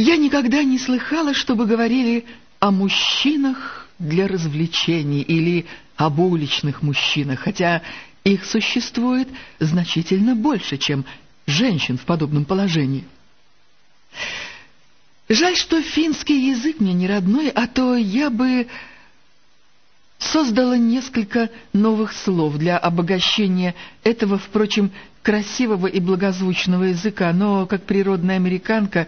Я никогда не слыхала, чтобы говорили о мужчинах для развлечений или об уличных мужчинах, хотя их существует значительно больше, чем женщин в подобном положении. Жаль, что финский язык мне не родной, а то я бы создала несколько новых слов для обогащения этого, впрочем, красивого и благозвучного языка, но, как природная американка,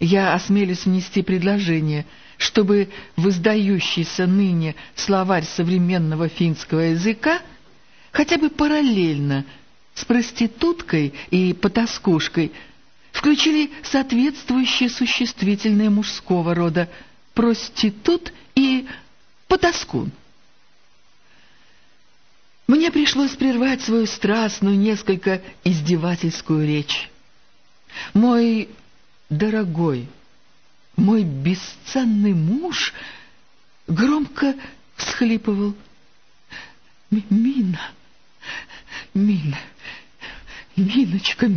я осмелюсь внести предложение, чтобы в издающийся ныне словарь современного финского языка хотя бы параллельно с проституткой и потаскушкой включили соответствующие существительные мужского рода проститут и потаскун. Мне пришлось прервать свою страстную, несколько издевательскую речь. Мой дорогой, мой бесценный муж громко всхлипывал. «Мина, Мина, Миночка,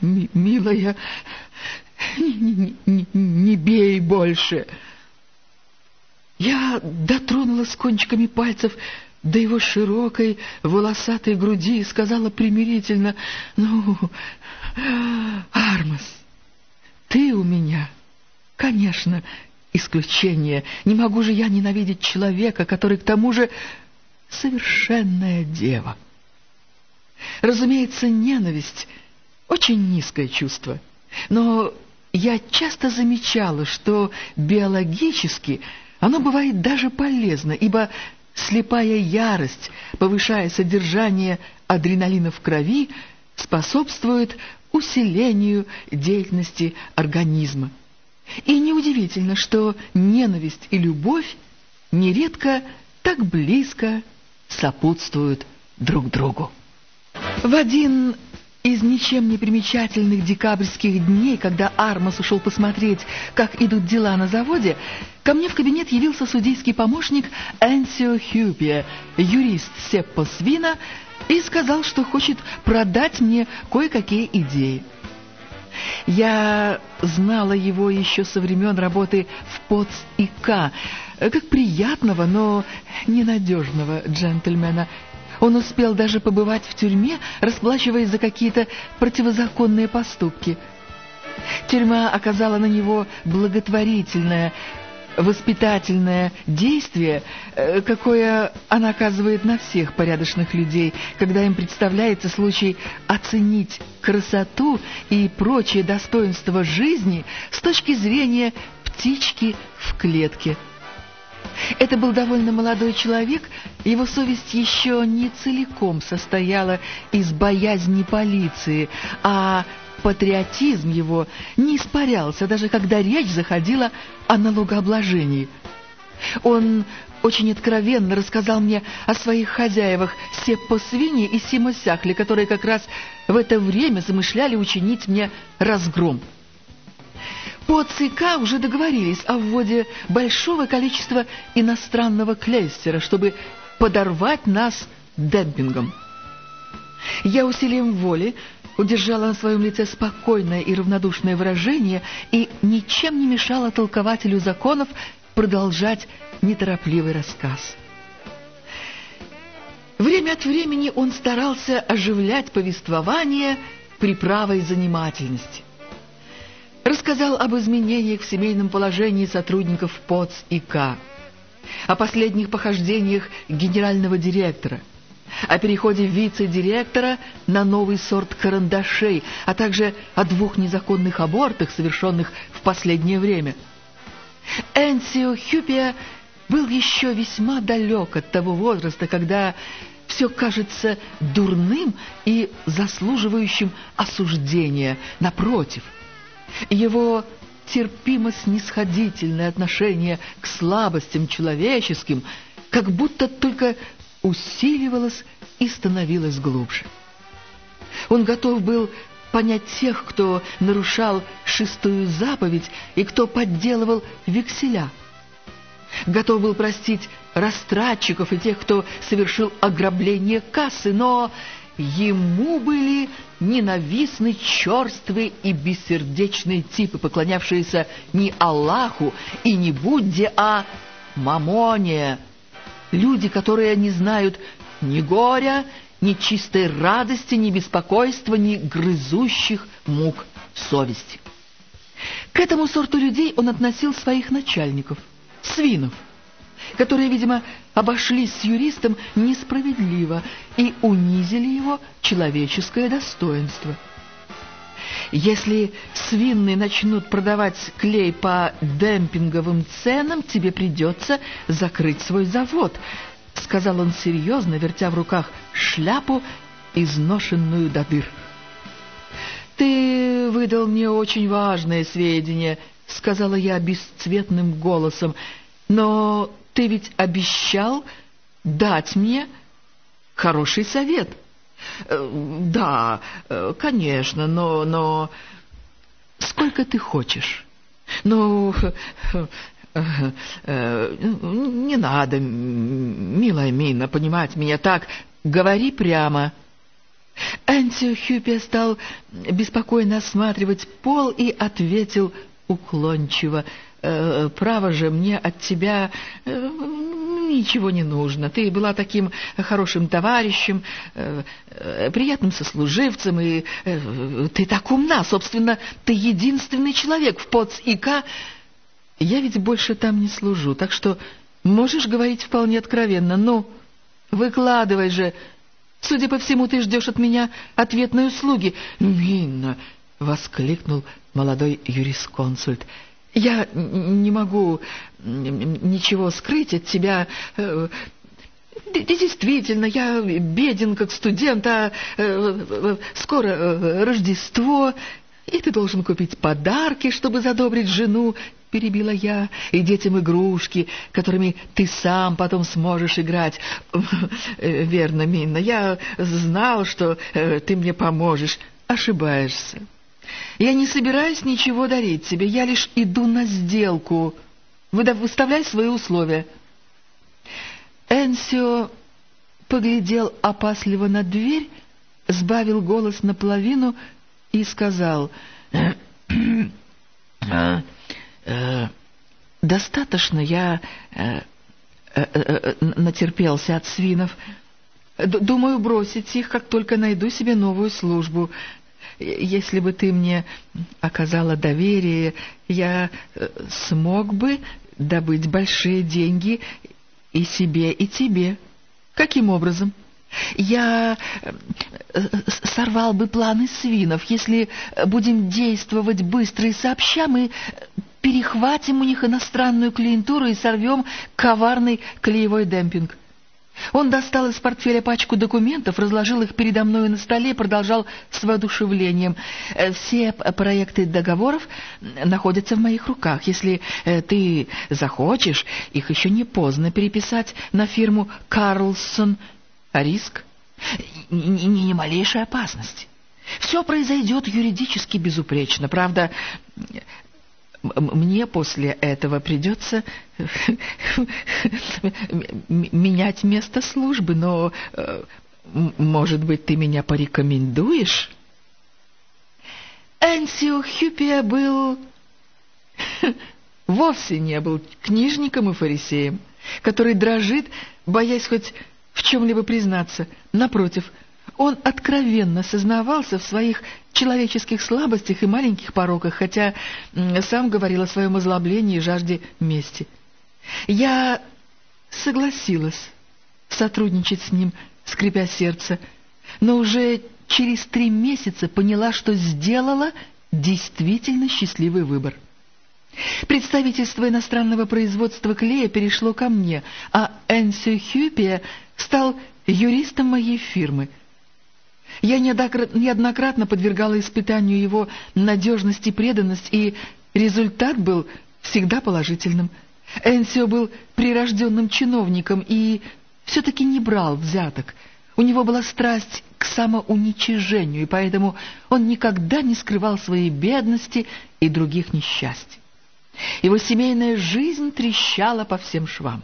милая, не, не, не бей больше!» Я дотронулась кончиками пальцев до его широкой волосатой груди и сказала примирительно, «Ну, Армас, ты у меня, конечно, исключение. Не могу же я ненавидеть человека, который к тому же совершенная дева». Разумеется, ненависть — очень низкое чувство, но я часто замечала, что биологически оно бывает даже полезно, ибо слепая ярость, повышая содержание адреналина в крови, способствует усилению деятельности организма. И неудивительно, что ненависть и любовь нередко так близко сопутствуют друг другу. В один из ничем не примечательных декабрьских дней, когда Армас ушел посмотреть, как идут дела на заводе, ко мне в кабинет явился судейский помощник Энсио Хьюпия, юрист Сеппо Свина, и сказал, что хочет продать мне кое-какие идеи. Я знала его еще со времен работы в ПОЦ и К, как приятного, но ненадежного джентльмена, он успел даже побывать в тюрьме, расплачиваясь за какие-то противозаконные поступки. Тюрьма оказала на него благотворительное, воспитательное действие, э, какое она оказывает на всех порядочных людей, когда им представляется случай оценить красоту и прочие достоинства жизни с точки зрения птички в клетке. Это был довольно молодой человек, его совесть еще не целиком состояла из боязни полиции, а патриотизм его не испарялся, даже когда речь заходила о налогообложении. Он очень откровенно рассказал мне о своих хозяевах Сеппо Свини и Симо Сяхли, которые как раз в это время замышляли учинить мне разгром. По ЦК уже договорились о вводе большого количества иностранного клейстера, чтобы подорвать нас демпингом. Я усилием воли удержала на своем лице спокойное и равнодушное выражение и ничем не мешала толкователю законов продолжать неторопливый рассказ. Время от времени он старался оживлять повествование приправой занимательности рассказал об изменениях в семейном положении сотрудников ПОЦ и К, о последних похождениях генерального директора, о переходе вице-директора на новый сорт карандашей, а также о двух незаконных абортах, совершенных в последнее время. Энсио Хюпия был еще весьма далек от того возраста, когда все кажется дурным и заслуживающим осуждения. Напротив – его терпимо-снисходительное отношение к слабостям человеческим как будто только усиливалось и становилось глубже. Он готов был понять тех, кто нарушал шестую заповедь и кто подделывал векселя. Готов был простить растратчиков и тех, кто совершил ограбление кассы, но ему были ненавистны черствые и бессердечные типы, поклонявшиеся не Аллаху и не Будде, а Мамоне. Люди, которые не знают ни горя, ни чистой радости, ни беспокойства, ни грызущих мук совести. К этому сорту людей он относил своих начальников, свинов, которые, видимо, обошлись с юристом несправедливо и унизили его человеческое достоинство. Если свинные начнут продавать клей по демпинговым ценам, тебе придется закрыть свой завод, — сказал он серьезно, вертя в руках шляпу, изношенную до дыр. «Ты выдал мне очень важные сведения», — сказала я бесцветным голосом, «но ты ведь обещал дать мне хороший совет». Э, «Да, э, конечно, но... но... Сколько ты хочешь?» «Ну, Э, не надо, милая Мина, понимать меня так. Говори прямо. Энтио Хюпе стал беспокойно осматривать пол и ответил уклончиво. «Э, «Право же, мне от тебя ничего не нужно. Ты была таким хорошим товарищем, приятным сослуживцем, и ты так умна. Собственно, ты единственный человек в ПОЦ-ИК, я ведь больше там не служу, так что можешь говорить вполне откровенно. Ну, выкладывай же. Судя по всему, ты ждешь от меня ответной услуги. Минна, — воскликнул молодой юрисконсульт. Я не могу ничего скрыть от тебя. Э, действительно, я беден как студент, а э, скоро э, Рождество, и ты должен купить подарки, чтобы задобрить жену — перебила я, — и детям игрушки, которыми ты сам потом сможешь играть. Верно, Минна, я знал, что ты мне поможешь. Ошибаешься. Я не собираюсь ничего дарить тебе, я лишь иду на сделку. Выставляй свои условия. Энсио поглядел опасливо на дверь, сбавил голос наполовину и сказал... «А, Э, достаточно я э, э, э, натерпелся от свинов. Думаю бросить их, как только найду себе новую службу. Если бы ты мне оказала доверие, я э, смог бы добыть большие деньги и себе, и тебе. Каким образом? Я э, сорвал бы планы свинов. Если будем действовать быстро и сообща, мы перехватим у них иностранную клиентуру и сорвем коварный клеевой демпинг. Он достал из портфеля пачку документов, разложил их передо мной на столе и продолжал с воодушевлением. «Э, «Все проекты договоров находятся в моих руках. Если э, ты захочешь, их еще не поздно переписать на фирму «Карлсон». А риск? Ни, ни, ни малейшей опасности. Все произойдет юридически безупречно. Правда, мне после этого придется менять место службы, но, э, может быть, ты меня порекомендуешь? Энсио Хюпия был... вовсе не был книжником и фарисеем, который дрожит, боясь хоть в чем-либо признаться. Напротив, он откровенно сознавался в своих человеческих слабостях и маленьких пороках, хотя сам говорил о своем озлоблении и жажде мести. Я согласилась сотрудничать с ним, скрипя сердце, но уже через три месяца поняла, что сделала действительно счастливый выбор. Представительство иностранного производства клея перешло ко мне, а Энсио Хюпия стал юристом моей фирмы — я неоднократно подвергала испытанию его надежность и преданность, и результат был всегда положительным. Энсио был прирожденным чиновником и все-таки не брал взяток. У него была страсть к самоуничижению, и поэтому он никогда не скрывал своей бедности и других несчастий. Его семейная жизнь трещала по всем швам.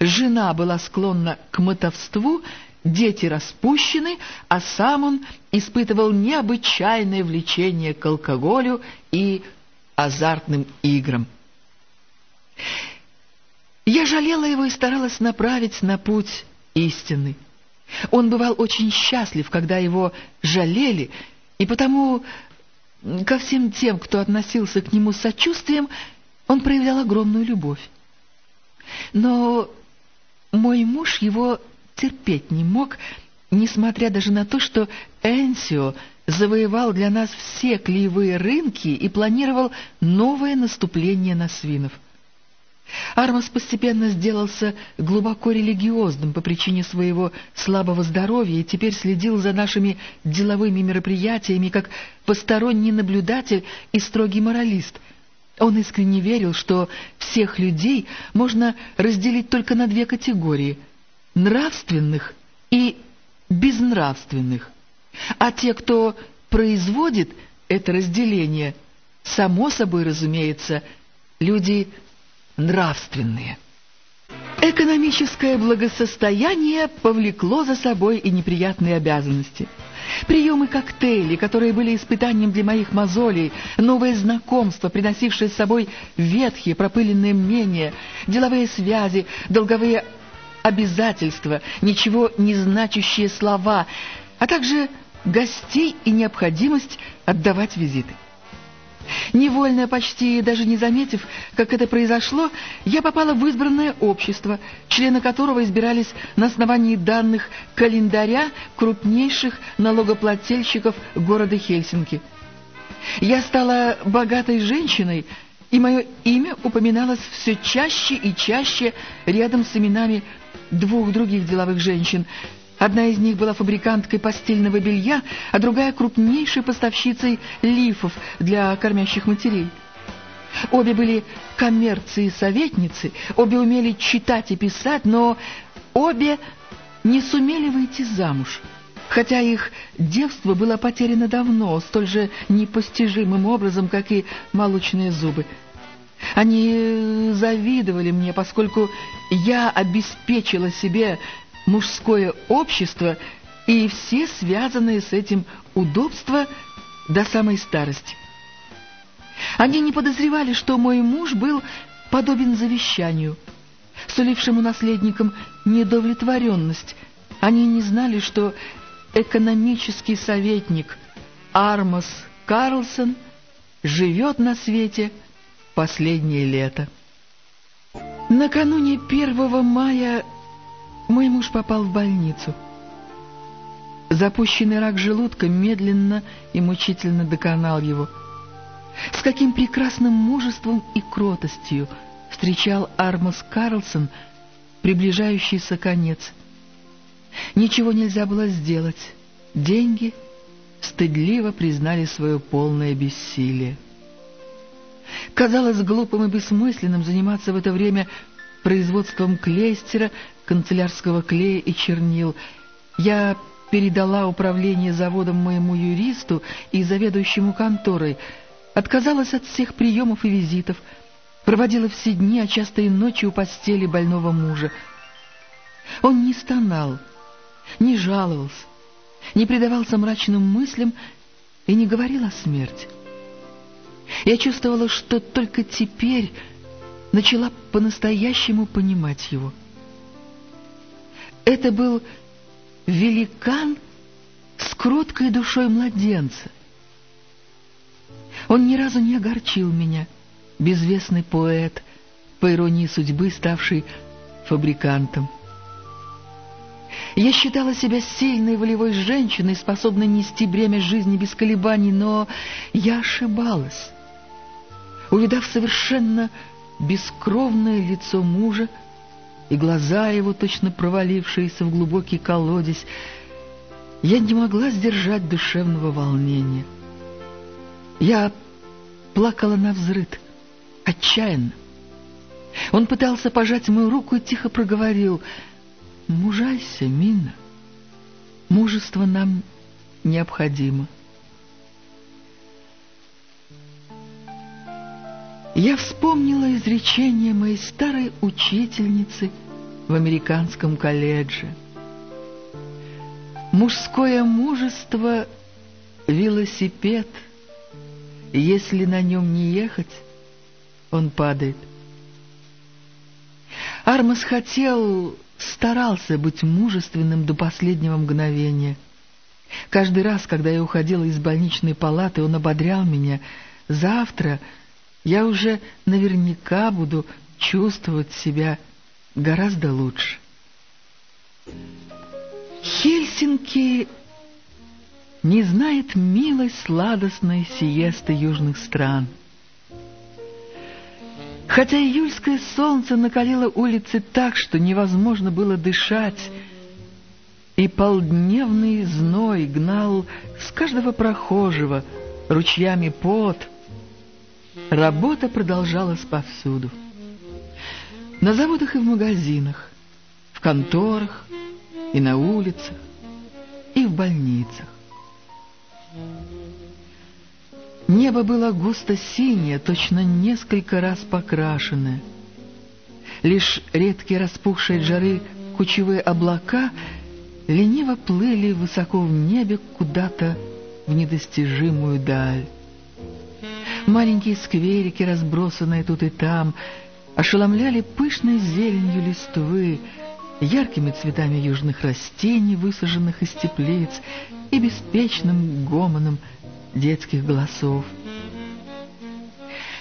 Жена была склонна к мотовству дети распущены, а сам он испытывал необычайное влечение к алкоголю и азартным играм. Я жалела его и старалась направить на путь истины. Он бывал очень счастлив, когда его жалели, и потому ко всем тем, кто относился к нему с сочувствием, он проявлял огромную любовь. Но мой муж его терпеть не мог, несмотря даже на то, что Энсио завоевал для нас все клеевые рынки и планировал новое наступление на свинов. Армас постепенно сделался глубоко религиозным по причине своего слабого здоровья и теперь следил за нашими деловыми мероприятиями как посторонний наблюдатель и строгий моралист. Он искренне верил, что всех людей можно разделить только на две категории – нравственных и безнравственных. А те, кто производит это разделение, само собой разумеется, люди нравственные. Экономическое благосостояние повлекло за собой и неприятные обязанности. Приемы коктейли, которые были испытанием для моих мозолей, новые знакомства, приносившие с собой ветхие пропыленные мнения, деловые связи, долговые обязательства, ничего не значащие слова, а также гостей и необходимость отдавать визиты. Невольно, почти даже не заметив, как это произошло, я попала в избранное общество, члены которого избирались на основании данных календаря крупнейших налогоплательщиков города Хельсинки. Я стала богатой женщиной, и мое имя упоминалось все чаще и чаще рядом с именами двух других деловых женщин – Одна из них была фабриканткой постельного белья, а другая — крупнейшей поставщицей лифов для кормящих матерей. Обе были коммерции советницы, обе умели читать и писать, но обе не сумели выйти замуж, хотя их девство было потеряно давно, столь же непостижимым образом, как и молочные зубы. Они завидовали мне, поскольку я обеспечила себе мужское общество и все связанные с этим удобства до самой старости. Они не подозревали, что мой муж был подобен завещанию, сулившему наследникам недовлетворенность. Они не знали, что экономический советник Армос Карлсон живет на свете последнее лето. Накануне 1 мая мой муж попал в больницу. Запущенный рак желудка медленно и мучительно доконал его. С каким прекрасным мужеством и кротостью встречал Армос Карлсон приближающийся конец. Ничего нельзя было сделать. Деньги стыдливо признали свое полное бессилие. Казалось глупым и бессмысленным заниматься в это время производством клейстера, канцелярского клея и чернил. Я передала управление заводом моему юристу и заведующему конторой, отказалась от всех приемов и визитов, проводила все дни, а часто и ночи у постели больного мужа. Он не стонал, не жаловался, не предавался мрачным мыслям и не говорил о смерти. Я чувствовала, что только теперь начала по-настоящему понимать его. Это был великан с кроткой душой младенца. Он ни разу не огорчил меня, безвестный поэт, по иронии судьбы ставший фабрикантом. Я считала себя сильной волевой женщиной, способной нести бремя жизни без колебаний, но я ошибалась. Увидав совершенно бескровное лицо мужа и глаза его, точно провалившиеся в глубокий колодец, я не могла сдержать душевного волнения. Я плакала на взрыд, отчаянно. Он пытался пожать мою руку и тихо проговорил, «Мужайся, Мина, мужество нам необходимо». Я вспомнила изречение моей старой учительницы в американском колледже. Мужское мужество — велосипед. Если на нем не ехать, он падает. Армас хотел, старался быть мужественным до последнего мгновения. Каждый раз, когда я уходила из больничной палаты, он ободрял меня. «Завтра я уже наверняка буду чувствовать себя гораздо лучше». Хельсинки не знает милой сладостной сиесты южных стран. Хотя июльское солнце накалило улицы так, что невозможно было дышать, и полдневный зной гнал с каждого прохожего ручьями пот, работа продолжалась повсюду. На заводах и в магазинах, в конторах, и на улицах, и в больницах. Небо было густо синее, точно несколько раз покрашенное. Лишь редкие распухшие от жары кучевые облака лениво плыли высоко в небе куда-то в недостижимую даль. Маленькие скверики, разбросанные тут и там, ошеломляли пышной зеленью листвы, яркими цветами южных растений, высаженных из теплиц, и беспечным гомоном детских голосов.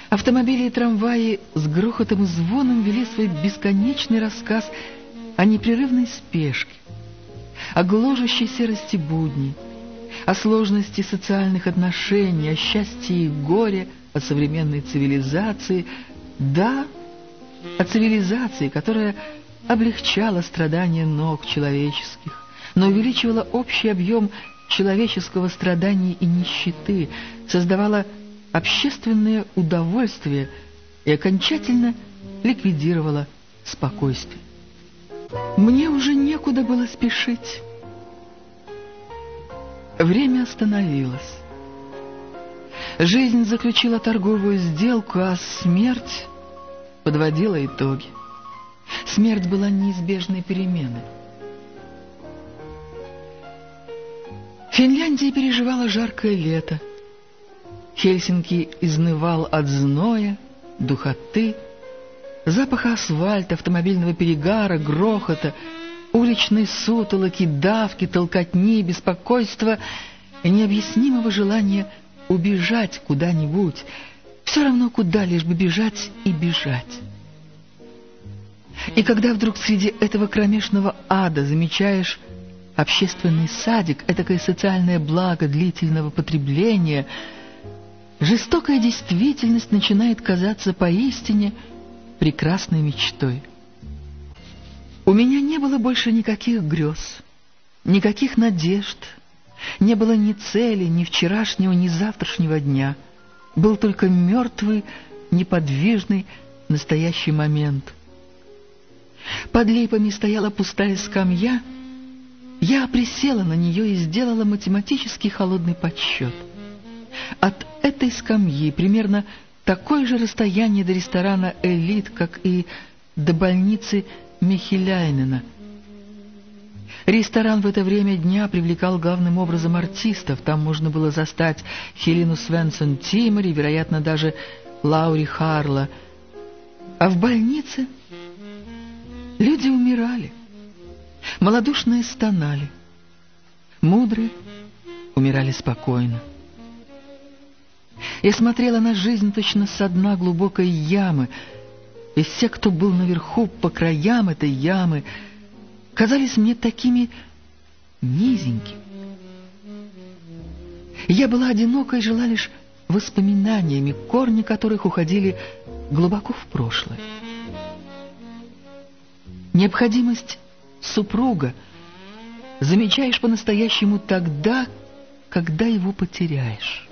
Автомобили и трамваи с грохотом и звоном вели свой бесконечный рассказ о непрерывной спешке, о гложущей серости будней, о сложности социальных отношений, о счастье и горе, о современной цивилизации, да, о цивилизации, которая облегчала страдания ног человеческих, но увеличивала общий объем человеческого страдания и нищеты, создавала общественное удовольствие и окончательно ликвидировала спокойствие. Мне уже некуда было спешить. Время остановилось. Жизнь заключила торговую сделку, а смерть подводила итоги. Смерть была неизбежной переменой. Финляндия переживала жаркое лето. Хельсинки изнывал от зноя, духоты, запаха асфальта, автомобильного перегара, грохота, уличной сутолоки, давки, толкотни, беспокойства и необъяснимого желания убежать куда-нибудь, все равно куда, лишь бы бежать и бежать. И когда вдруг среди этого кромешного ада замечаешь общественный садик, этакое социальное благо длительного потребления, жестокая действительность начинает казаться поистине прекрасной мечтой. У меня не было больше никаких грез, никаких надежд, не было ни цели, ни вчерашнего, ни завтрашнего дня. Был только мертвый, неподвижный настоящий момент — под липами стояла пустая скамья. Я присела на нее и сделала математический холодный подсчет. От этой скамьи примерно такое же расстояние до ресторана «Элит», как и до больницы Михеляйнена. Ресторан в это время дня привлекал главным образом артистов. Там можно было застать Хелину Свенсон Тимори, вероятно, даже Лаури Харла. А в больнице Люди умирали, малодушные стонали, мудрые умирали спокойно. Я смотрела на жизнь точно со дна глубокой ямы, и все, кто был наверху по краям этой ямы, казались мне такими низенькими. Я была одинока и жила лишь воспоминаниями, корни которых уходили глубоко в прошлое. Необходимость супруга замечаешь по-настоящему тогда, когда его потеряешь.